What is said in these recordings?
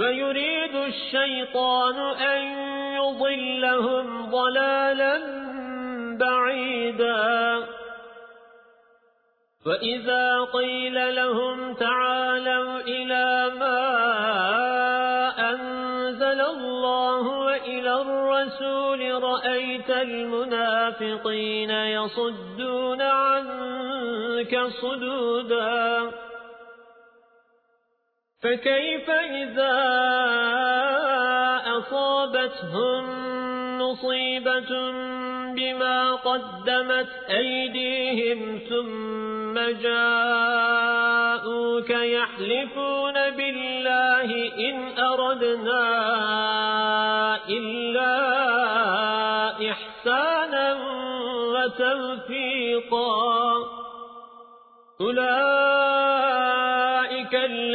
ويريد الشيطان أن يضلهم ضلالا بعيدا. وإذا قيل لهم تعالوا إلى ما أنزل الله وإلى الرسول رأيت المنافقين يصدون عنك صدودا. فكيف إذا أصابتهم مصيبة بما قدمت أيديهم ثم جاءوك يحلفون بالله إن أردنا إلا إحسانا وتوفيقا أولئك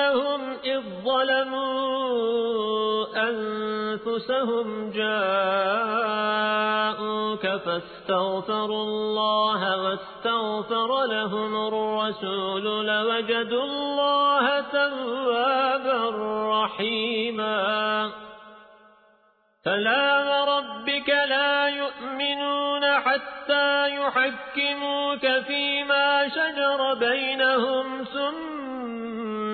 أنهم إذ ظلموا أنفسهم جاءوك فاستغفروا الله واستغفر لهم الرسول لوجدوا الله توابا رحيما. فلا وربك لا يؤمنون حتى يحكموك فيما شجر بينهم